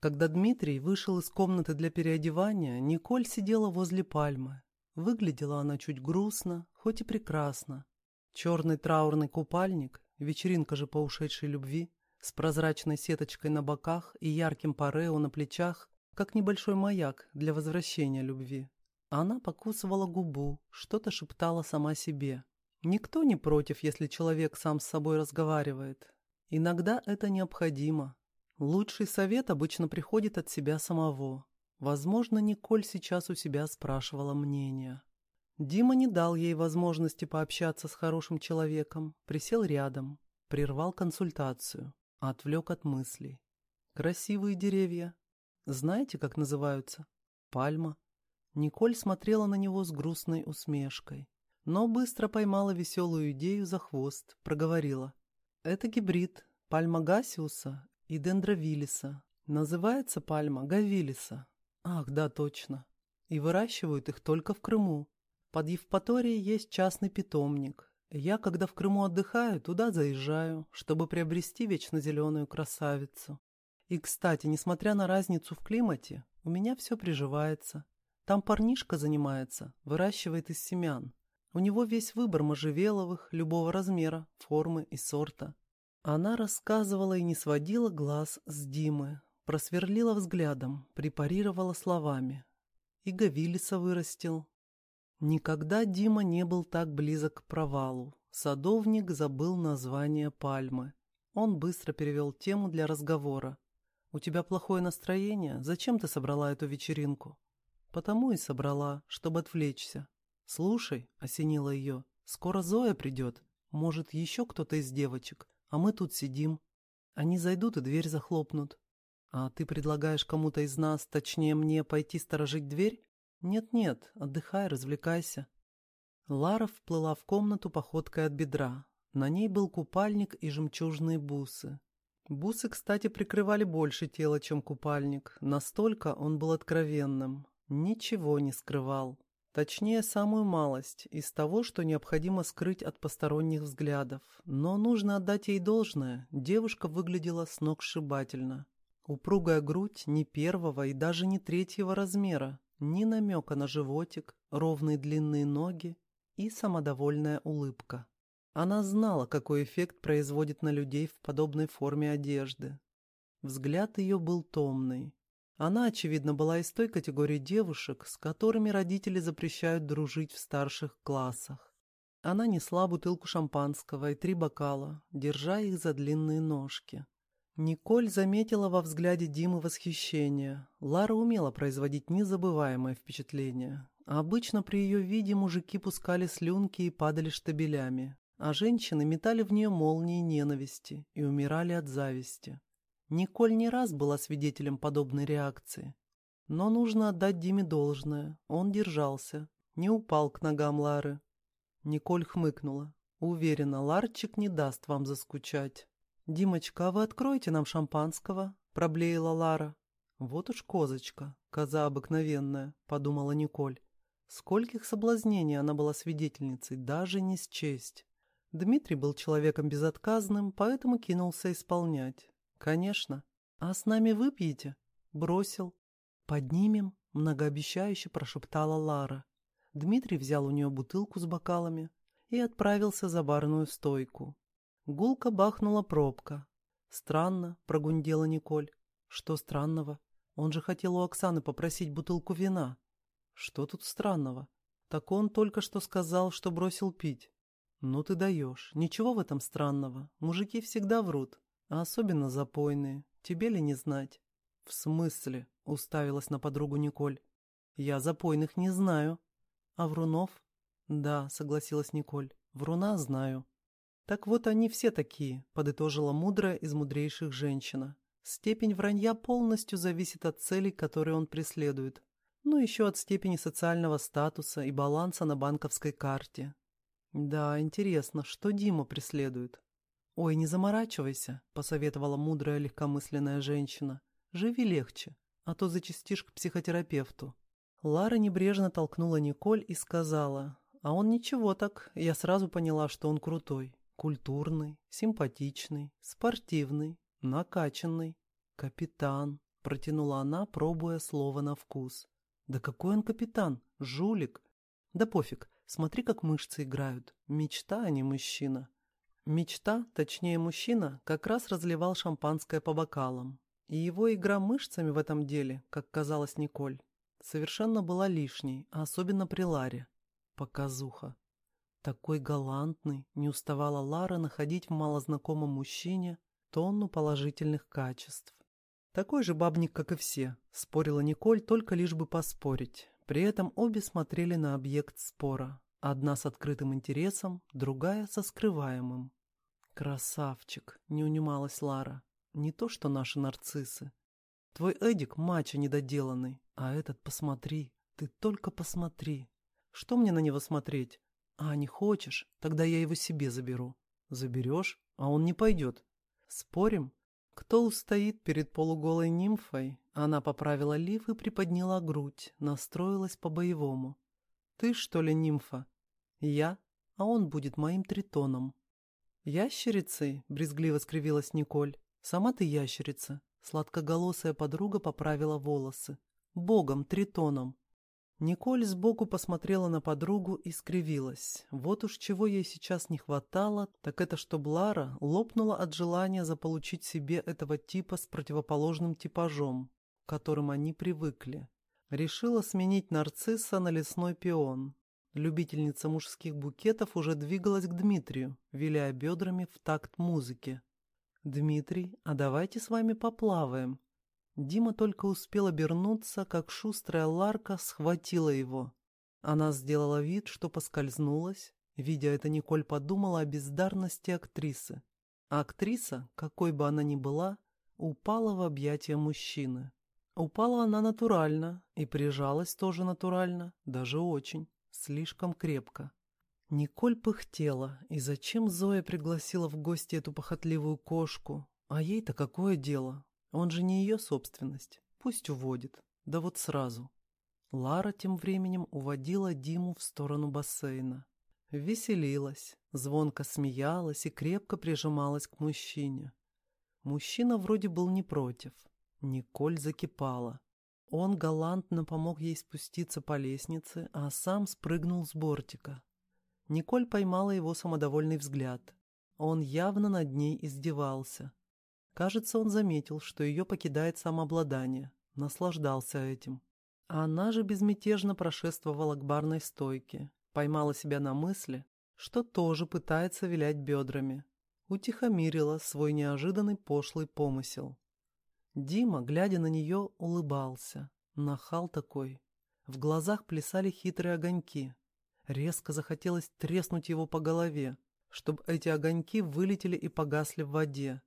Когда Дмитрий вышел из комнаты для переодевания, Николь сидела возле пальмы. Выглядела она чуть грустно, хоть и прекрасно. Черный траурный купальник, вечеринка же по ушедшей любви, с прозрачной сеточкой на боках и ярким парео на плечах, как небольшой маяк для возвращения любви. Она покусывала губу, что-то шептала сама себе. Никто не против, если человек сам с собой разговаривает. Иногда это необходимо. Лучший совет обычно приходит от себя самого. Возможно, Николь сейчас у себя спрашивала мнение. Дима не дал ей возможности пообщаться с хорошим человеком, присел рядом, прервал консультацию, отвлек от мыслей. Красивые деревья. Знаете, как называются? Пальма. Николь смотрела на него с грустной усмешкой, но быстро поймала веселую идею за хвост, проговорила. Это гибрид пальма гасиуса и дендровилиса. Называется пальма гавилиса. Ах, да, точно. И выращивают их только в Крыму. Под Евпаторией есть частный питомник. Я, когда в Крыму отдыхаю, туда заезжаю, чтобы приобрести вечно зеленую красавицу. И, кстати, несмотря на разницу в климате, у меня все приживается. Там парнишка занимается, выращивает из семян. У него весь выбор можжевеловых, любого размера, формы и сорта. Она рассказывала и не сводила глаз с Димы, просверлила взглядом, препарировала словами. И Гавилиса вырастил, Никогда Дима не был так близок к провалу. Садовник забыл название пальмы. Он быстро перевел тему для разговора. «У тебя плохое настроение? Зачем ты собрала эту вечеринку?» «Потому и собрала, чтобы отвлечься». «Слушай», — осенила ее, — «скоро Зоя придет. Может, еще кто-то из девочек, а мы тут сидим. Они зайдут и дверь захлопнут. А ты предлагаешь кому-то из нас, точнее мне, пойти сторожить дверь?» «Нет-нет, отдыхай, развлекайся». Лара вплыла в комнату походкой от бедра. На ней был купальник и жемчужные бусы. Бусы, кстати, прикрывали больше тела, чем купальник. Настолько он был откровенным. Ничего не скрывал. Точнее, самую малость, из того, что необходимо скрыть от посторонних взглядов. Но нужно отдать ей должное. Девушка выглядела сногсшибательно. Упругая грудь не первого и даже не третьего размера. Ни намека на животик, ровные длинные ноги и самодовольная улыбка. Она знала, какой эффект производит на людей в подобной форме одежды. Взгляд ее был томный. Она, очевидно, была из той категории девушек, с которыми родители запрещают дружить в старших классах. Она несла бутылку шампанского и три бокала, держа их за длинные ножки. Николь заметила во взгляде Димы восхищение. Лара умела производить незабываемое впечатление. Обычно при ее виде мужики пускали слюнки и падали штабелями, а женщины метали в нее молнии ненависти и умирали от зависти. Николь не раз была свидетелем подобной реакции. Но нужно отдать Диме должное. Он держался, не упал к ногам Лары. Николь хмыкнула. Уверена, Ларчик не даст вам заскучать. «Димочка, а вы откроете нам шампанского?» — проблеяла Лара. «Вот уж козочка, коза обыкновенная», — подумала Николь. Скольких соблазнений она была свидетельницей, даже не счесть. Дмитрий был человеком безотказным, поэтому кинулся исполнять. «Конечно. А с нами выпьете?» «Бросил». «Поднимем?» — многообещающе прошептала Лара. Дмитрий взял у нее бутылку с бокалами и отправился за барную стойку. Гулко бахнула пробка. «Странно», — прогундела Николь. «Что странного? Он же хотел у Оксаны попросить бутылку вина». «Что тут странного? Так он только что сказал, что бросил пить». «Ну ты даешь. Ничего в этом странного. Мужики всегда врут. А особенно запойные. Тебе ли не знать?» «В смысле?» — уставилась на подругу Николь. «Я запойных не знаю». «А Врунов?» «Да», — согласилась Николь. «Вруна знаю». «Так вот они все такие», — подытожила мудрая из мудрейших женщина. «Степень вранья полностью зависит от целей, которые он преследует. Ну, еще от степени социального статуса и баланса на банковской карте. Да, интересно, что Дима преследует?» «Ой, не заморачивайся», — посоветовала мудрая легкомысленная женщина. «Живи легче, а то зачастишь к психотерапевту». Лара небрежно толкнула Николь и сказала, «А он ничего так, я сразу поняла, что он крутой. Культурный, симпатичный, спортивный, накачанный. Капитан, протянула она, пробуя слово на вкус. «Да какой он капитан? Жулик!» «Да пофиг, смотри, как мышцы играют. Мечта, а не мужчина». Мечта, точнее мужчина, как раз разливал шампанское по бокалам. И его игра мышцами в этом деле, как казалось Николь, совершенно была лишней, а особенно при Ларе. Показуха. Такой галантный, не уставала Лара находить в малознакомом мужчине тонну положительных качеств. Такой же бабник, как и все, спорила Николь только лишь бы поспорить. При этом обе смотрели на объект спора. Одна с открытым интересом, другая со скрываемым. «Красавчик!» — не унималась Лара. «Не то, что наши нарциссы. Твой Эдик — мачо недоделанный, а этот посмотри, ты только посмотри. Что мне на него смотреть? А, не хочешь? Тогда я его себе заберу. Заберешь? А он не пойдет. Спорим? Кто устоит перед полуголой нимфой? Она поправила лиф и приподняла грудь, настроилась по-боевому. Ты, что ли, нимфа? Я, а он будет моим тритоном. Ящерицей? Брезгливо скривилась Николь. Сама ты ящерица. Сладкоголосая подруга поправила волосы. Богом, тритоном. Николь сбоку посмотрела на подругу и скривилась. Вот уж чего ей сейчас не хватало, так это что Блара лопнула от желания заполучить себе этого типа с противоположным типажом, к которым они привыкли. Решила сменить нарцисса на лесной пион. Любительница мужских букетов уже двигалась к Дмитрию, виляя бедрами в такт музыки. «Дмитрий, а давайте с вами поплаваем», Дима только успел обернуться, как шустрая Ларка схватила его. Она сделала вид, что поскользнулась. Видя это, Николь подумала о бездарности актрисы. А актриса, какой бы она ни была, упала в объятия мужчины. Упала она натурально и прижалась тоже натурально, даже очень, слишком крепко. Николь пыхтела, и зачем Зоя пригласила в гости эту похотливую кошку? А ей-то какое дело? Он же не ее собственность. Пусть уводит. Да вот сразу. Лара тем временем уводила Диму в сторону бассейна. Веселилась, звонко смеялась и крепко прижималась к мужчине. Мужчина вроде был не против. Николь закипала. Он галантно помог ей спуститься по лестнице, а сам спрыгнул с бортика. Николь поймала его самодовольный взгляд. Он явно над ней издевался. Кажется, он заметил, что ее покидает самообладание, наслаждался этим. А она же безмятежно прошествовала к барной стойке, поймала себя на мысли, что тоже пытается вилять бедрами. Утихомирила свой неожиданный пошлый помысел. Дима, глядя на нее, улыбался. Нахал такой. В глазах плясали хитрые огоньки. Резко захотелось треснуть его по голове, чтобы эти огоньки вылетели и погасли в воде.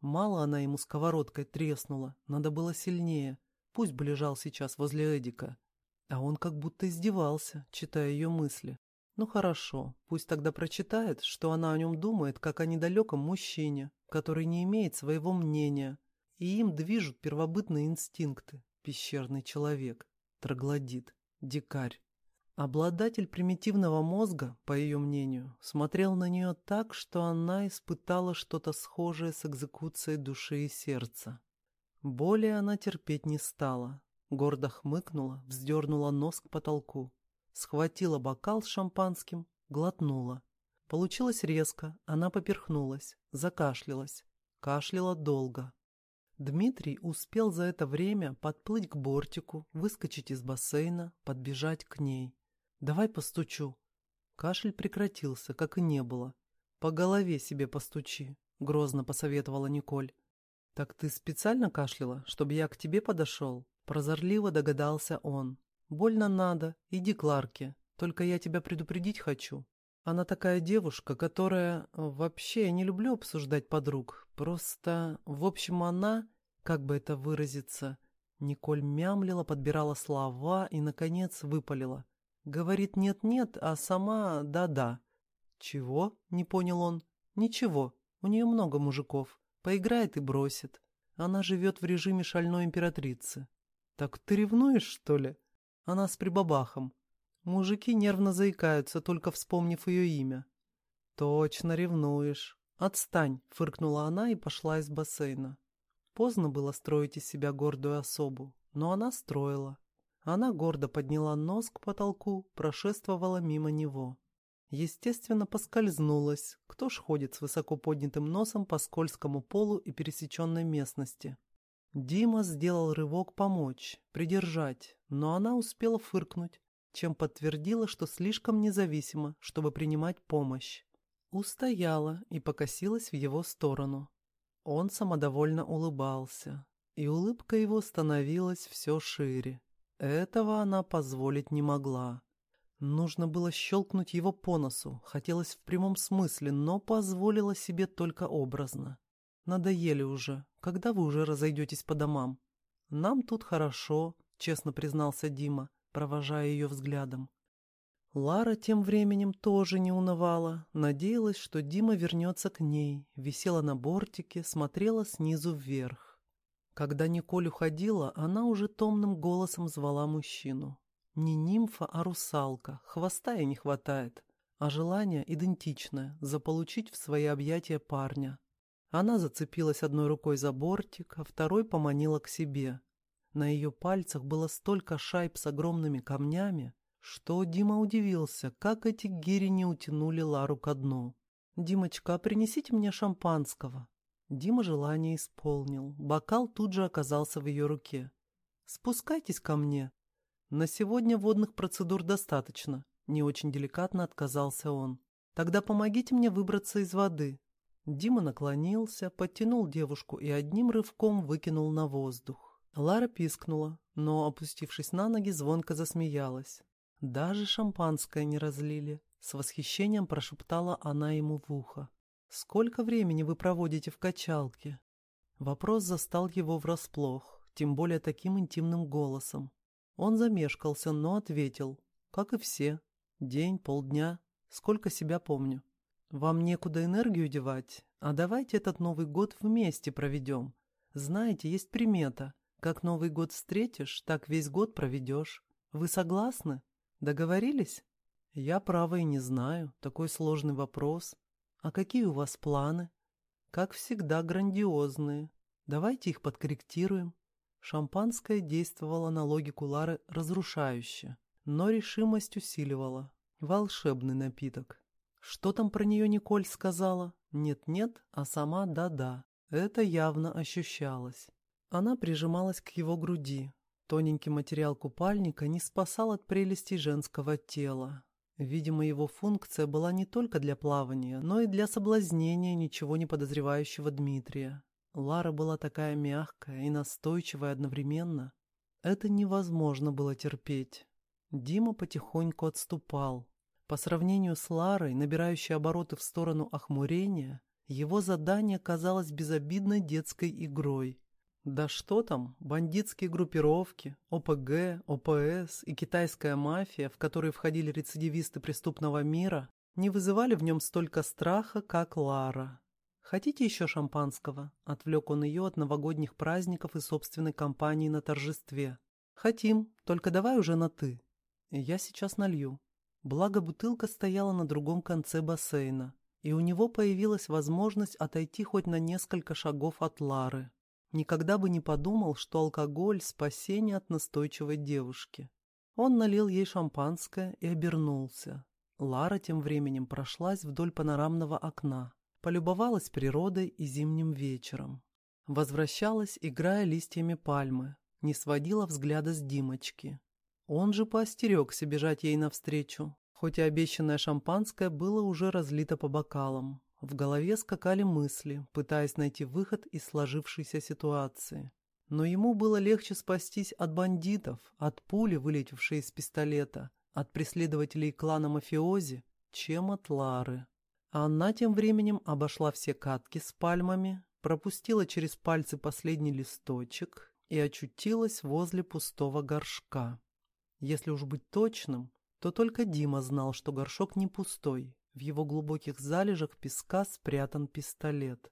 Мало она ему сковородкой треснула, надо было сильнее. Пусть бы лежал сейчас возле Эдика. А он как будто издевался, читая ее мысли. Ну хорошо, пусть тогда прочитает, что она о нем думает, как о недалеком мужчине, который не имеет своего мнения, и им движут первобытные инстинкты. Пещерный человек, троглодит, дикарь. Обладатель примитивного мозга, по ее мнению, смотрел на нее так, что она испытала что-то схожее с экзекуцией души и сердца. Более она терпеть не стала. Гордо хмыкнула, вздернула нос к потолку. Схватила бокал с шампанским, глотнула. Получилось резко, она поперхнулась, закашлялась. Кашляла долго. Дмитрий успел за это время подплыть к бортику, выскочить из бассейна, подбежать к ней. «Давай постучу». Кашель прекратился, как и не было. «По голове себе постучи», — грозно посоветовала Николь. «Так ты специально кашляла, чтобы я к тебе подошел?» Прозорливо догадался он. «Больно надо, иди к Ларке. Только я тебя предупредить хочу. Она такая девушка, которая... Вообще, я не люблю обсуждать подруг. Просто... В общем, она... Как бы это выразиться...» Николь мямлила, подбирала слова и, наконец, выпалила. Говорит нет-нет, а сама да-да. Чего? Не понял он. Ничего, у нее много мужиков. Поиграет и бросит. Она живет в режиме шальной императрицы. Так ты ревнуешь, что ли? Она с прибабахом. Мужики нервно заикаются, только вспомнив ее имя. Точно ревнуешь. Отстань, фыркнула она и пошла из бассейна. Поздно было строить из себя гордую особу, но она строила. Она гордо подняла нос к потолку, прошествовала мимо него. Естественно, поскользнулась. Кто ж ходит с высоко поднятым носом по скользкому полу и пересеченной местности? Дима сделал рывок помочь, придержать, но она успела фыркнуть, чем подтвердила, что слишком независима, чтобы принимать помощь. Устояла и покосилась в его сторону. Он самодовольно улыбался, и улыбка его становилась все шире. Этого она позволить не могла. Нужно было щелкнуть его по носу, хотелось в прямом смысле, но позволила себе только образно. Надоели уже, когда вы уже разойдетесь по домам? Нам тут хорошо, честно признался Дима, провожая ее взглядом. Лара тем временем тоже не унывала, надеялась, что Дима вернется к ней, висела на бортике, смотрела снизу вверх. Когда Николь уходила, она уже томным голосом звала мужчину. Не нимфа, а русалка. Хвоста ей не хватает. А желание идентичное – заполучить в свои объятия парня. Она зацепилась одной рукой за бортик, а второй поманила к себе. На ее пальцах было столько шайб с огромными камнями, что Дима удивился, как эти гири не утянули Лару ко дну. «Димочка, принесите мне шампанского». Дима желание исполнил. Бокал тут же оказался в ее руке. «Спускайтесь ко мне», «На сегодня водных процедур достаточно», — не очень деликатно отказался он. «Тогда помогите мне выбраться из воды». Дима наклонился, подтянул девушку и одним рывком выкинул на воздух. Лара пискнула, но, опустившись на ноги, звонко засмеялась. Даже шампанское не разлили. С восхищением прошептала она ему в ухо. «Сколько времени вы проводите в качалке?» Вопрос застал его врасплох, тем более таким интимным голосом. Он замешкался, но ответил, как и все. День, полдня, сколько себя помню. Вам некуда энергию девать, а давайте этот Новый год вместе проведем. Знаете, есть примета. Как Новый год встретишь, так весь год проведешь. Вы согласны? Договорились? Я право и не знаю. Такой сложный вопрос. А какие у вас планы? Как всегда, грандиозные. Давайте их подкорректируем. Шампанское действовало на логику Лары разрушающе, но решимость усиливала. Волшебный напиток. Что там про нее Николь сказала? Нет-нет, а сама да-да. Это явно ощущалось. Она прижималась к его груди. Тоненький материал купальника не спасал от прелестей женского тела. Видимо, его функция была не только для плавания, но и для соблазнения ничего не подозревающего Дмитрия. Лара была такая мягкая и настойчивая одновременно. Это невозможно было терпеть. Дима потихоньку отступал. По сравнению с Ларой, набирающей обороты в сторону охмурения, его задание казалось безобидной детской игрой. Да что там, бандитские группировки, ОПГ, ОПС и китайская мафия, в которые входили рецидивисты преступного мира, не вызывали в нем столько страха, как Лара. «Хотите еще шампанского?» — отвлек он ее от новогодних праздников и собственной компании на торжестве. «Хотим, только давай уже на «ты». Я сейчас налью». Благо бутылка стояла на другом конце бассейна, и у него появилась возможность отойти хоть на несколько шагов от Лары. Никогда бы не подумал, что алкоголь — спасение от настойчивой девушки. Он налил ей шампанское и обернулся. Лара тем временем прошлась вдоль панорамного окна полюбовалась природой и зимним вечером. Возвращалась, играя листьями пальмы, не сводила взгляда с Димочки. Он же поостерегся бежать ей навстречу, хоть и обещанное шампанское было уже разлито по бокалам. В голове скакали мысли, пытаясь найти выход из сложившейся ситуации. Но ему было легче спастись от бандитов, от пули, вылетевшей из пистолета, от преследователей клана мафиози, чем от Лары. Она тем временем обошла все катки с пальмами, пропустила через пальцы последний листочек и очутилась возле пустого горшка. Если уж быть точным, то только Дима знал, что горшок не пустой. В его глубоких залежах песка спрятан пистолет.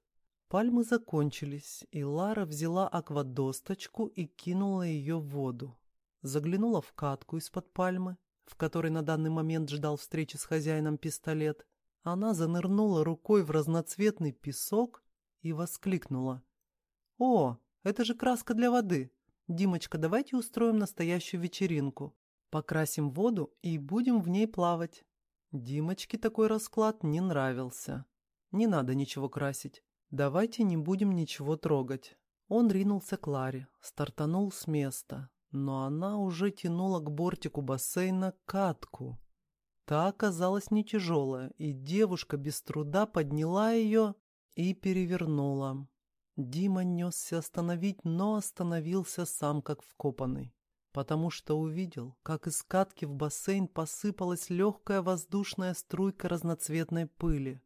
Пальмы закончились, и Лара взяла аквадосточку и кинула ее в воду. Заглянула в катку из-под пальмы, в которой на данный момент ждал встречи с хозяином пистолет, она занырнула рукой в разноцветный песок и воскликнула. «О, Это же краска для воды. Димочка, давайте устроим настоящую вечеринку. Покрасим воду и будем в ней плавать. Димочке такой расклад не нравился. Не надо ничего красить. Давайте не будем ничего трогать. Он ринулся к Ларе, стартанул с места, но она уже тянула к бортику бассейна катку. Та оказалась не тяжелая, и девушка без труда подняла ее и перевернула. Дима несся остановить, но остановился сам как вкопанный, потому что увидел, как из катки в бассейн посыпалась легкая воздушная струйка разноцветной пыли.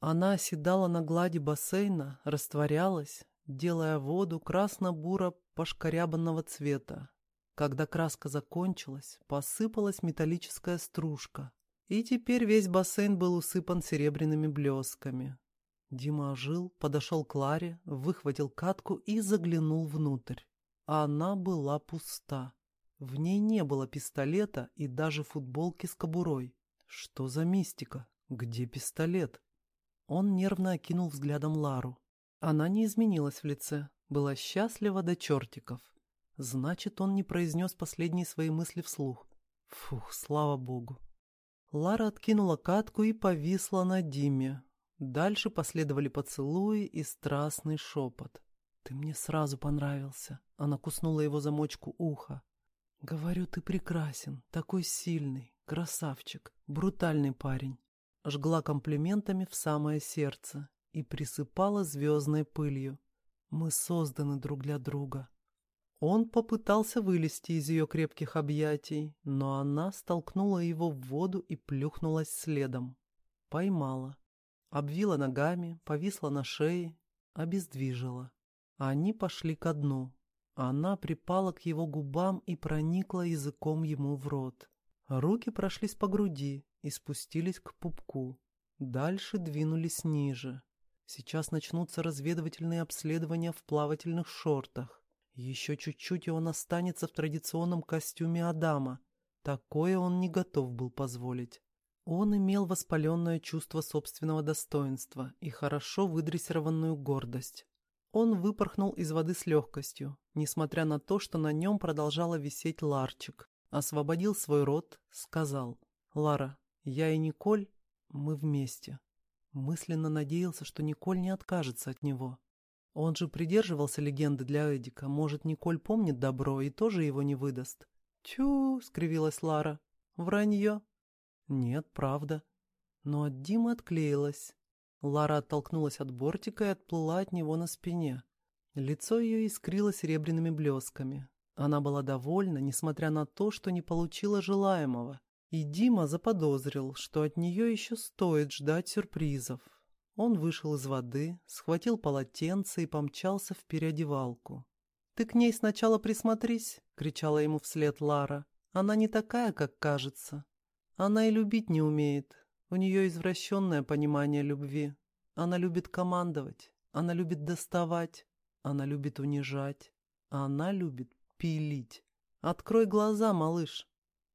Она оседала на глади бассейна, растворялась, делая воду красно-буро-пошкорябанного цвета. Когда краска закончилась, посыпалась металлическая стружка, и теперь весь бассейн был усыпан серебряными блесками. Дима ожил, подошел к Ларе, выхватил катку и заглянул внутрь. Она была пуста. В ней не было пистолета и даже футболки с кобурой. Что за мистика? Где пистолет? Он нервно окинул взглядом Лару. Она не изменилась в лице, была счастлива до чертиков. Значит, он не произнес последние свои мысли вслух. Фух, слава богу. Лара откинула катку и повисла на Диме. Дальше последовали поцелуи и страстный шепот. «Ты мне сразу понравился». Она куснула его замочку уха. «Говорю, ты прекрасен, такой сильный, красавчик, брутальный парень». Жгла комплиментами в самое сердце и присыпала звездной пылью. Мы созданы друг для друга. Он попытался вылезти из ее крепких объятий, но она столкнула его в воду и плюхнулась следом. Поймала. Обвила ногами, повисла на шее, обездвижила. Они пошли ко дну. Она припала к его губам и проникла языком ему в рот. Руки прошлись по груди и спустились к пупку. Дальше двинулись ниже. Сейчас начнутся разведывательные обследования в плавательных шортах. Еще чуть-чуть, и он останется в традиционном костюме Адама. Такое он не готов был позволить. Он имел воспаленное чувство собственного достоинства и хорошо выдрессированную гордость. Он выпорхнул из воды с легкостью, несмотря на то, что на нем продолжало висеть ларчик. Освободил свой рот, сказал, «Лара, я и Николь, мы вместе». Мысленно надеялся, что Николь не откажется от него. Он же придерживался легенды для Эдика. Может, Николь помнит добро и тоже его не выдаст. «Тю!» — скривилась Лара. «Вранье!» «Нет, правда». Но от Димы отклеилась. Лара оттолкнулась от бортика и отплыла от него на спине. Лицо ее искрило серебряными блесками. Она была довольна, несмотря на то, что не получила желаемого. И Дима заподозрил, что от нее еще стоит ждать сюрпризов. Он вышел из воды, схватил полотенце и помчался в переодевалку. «Ты к ней сначала присмотрись!» — кричала ему вслед Лара. «Она не такая, как кажется. Она и любить не умеет. У нее извращенное понимание любви. Она любит командовать, она любит доставать, она любит унижать, она любит пилить. Открой глаза, малыш!»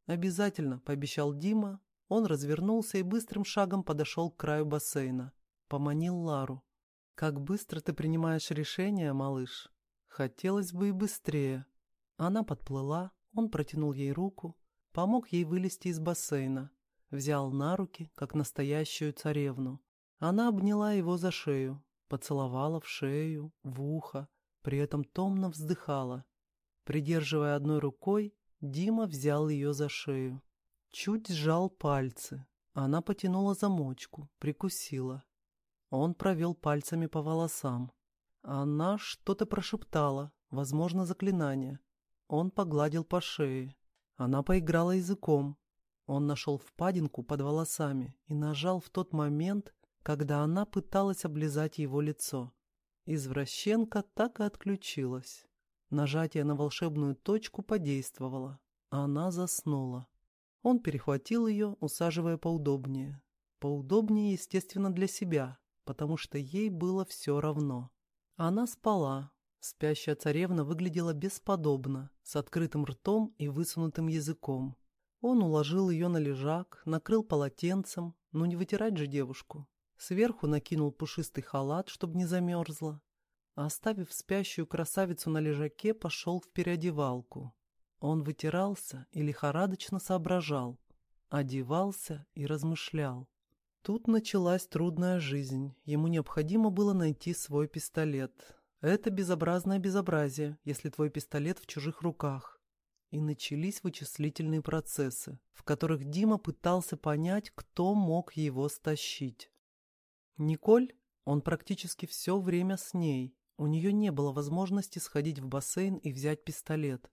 «Обязательно», — пообещал Дима. Он развернулся и быстрым шагом подошел к краю бассейна. Поманил Лару. «Как быстро ты принимаешь решения, малыш?» «Хотелось бы и быстрее». Она подплыла, он протянул ей руку, помог ей вылезти из бассейна, взял на руки, как настоящую царевну. Она обняла его за шею, поцеловала в шею, в ухо, при этом томно вздыхала. Придерживая одной рукой, Дима взял ее за шею. Чуть сжал пальцы. Она потянула замочку, прикусила. Он провел пальцами по волосам. Она что-то прошептала, возможно, заклинание. Он погладил по шее. Она поиграла языком. Он нашел впадинку под волосами и нажал в тот момент, когда она пыталась облизать его лицо. Извращенка так и отключилась. Нажатие на волшебную точку подействовало. Она заснула. Он перехватил ее, усаживая поудобнее. Поудобнее, естественно, для себя, потому что ей было все равно. Она спала. Спящая царевна выглядела бесподобно, с открытым ртом и высунутым языком. Он уложил ее на лежак, накрыл полотенцем, но не вытирать же девушку. Сверху накинул пушистый халат, чтобы не замерзла. Оставив спящую красавицу на лежаке, пошел в переодевалку. Он вытирался и лихорадочно соображал, одевался и размышлял. Тут началась трудная жизнь. Ему необходимо было найти свой пистолет. Это безобразное безобразие, если твой пистолет в чужих руках. И начались вычислительные процессы, в которых Дима пытался понять, кто мог его стащить. Николь, он практически все время с ней. У нее не было возможности сходить в бассейн и взять пистолет.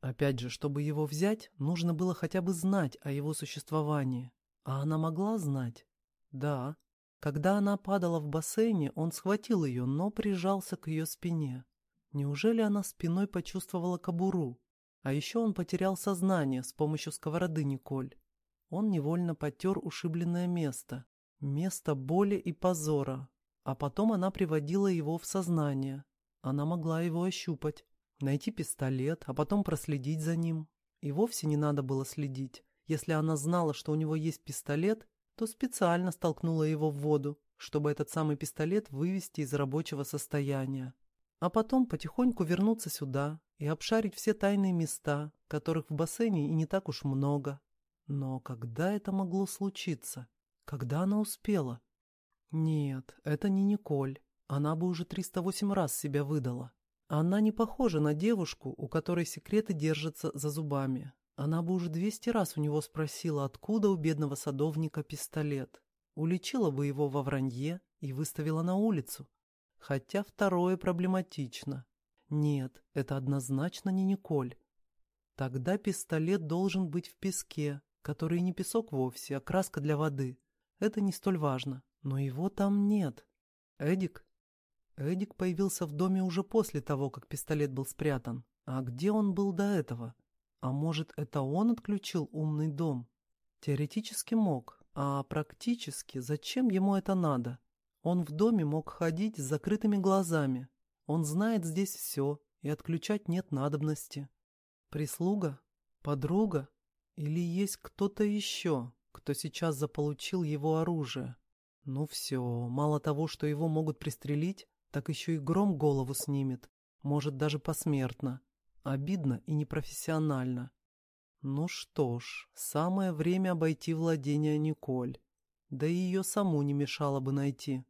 Опять же, чтобы его взять, нужно было хотя бы знать о его существовании. А она могла знать? Да. Когда она падала в бассейне, он схватил ее, но прижался к ее спине. Неужели она спиной почувствовала кобуру? А еще он потерял сознание с помощью сковороды Николь. Он невольно потер ушибленное место. Место боли и позора. А потом она приводила его в сознание. Она могла его ощупать найти пистолет, а потом проследить за ним. И вовсе не надо было следить. Если она знала, что у него есть пистолет, то специально столкнула его в воду, чтобы этот самый пистолет вывести из рабочего состояния. А потом потихоньку вернуться сюда и обшарить все тайные места, которых в бассейне и не так уж много. Но когда это могло случиться? Когда она успела? Нет, это не Николь. Она бы уже 308 раз себя выдала. Она не похожа на девушку, у которой секреты держатся за зубами. Она бы уже двести раз у него спросила, откуда у бедного садовника пистолет. Уличила бы его во вранье и выставила на улицу. Хотя второе проблематично. Нет, это однозначно не Николь. Тогда пистолет должен быть в песке, который не песок вовсе, а краска для воды. Это не столь важно, но его там нет. Эдик Эдик появился в доме уже после того, как пистолет был спрятан. А где он был до этого? А может, это он отключил умный дом? Теоретически мог, а практически зачем ему это надо? Он в доме мог ходить с закрытыми глазами. Он знает здесь все, и отключать нет надобности. Прислуга? Подруга? Или есть кто-то еще, кто сейчас заполучил его оружие? Ну все, мало того, что его могут пристрелить, так еще и гром голову снимет, может даже посмертно. Обидно и непрофессионально. Ну что ж, самое время обойти владение Николь. Да и ее саму не мешало бы найти.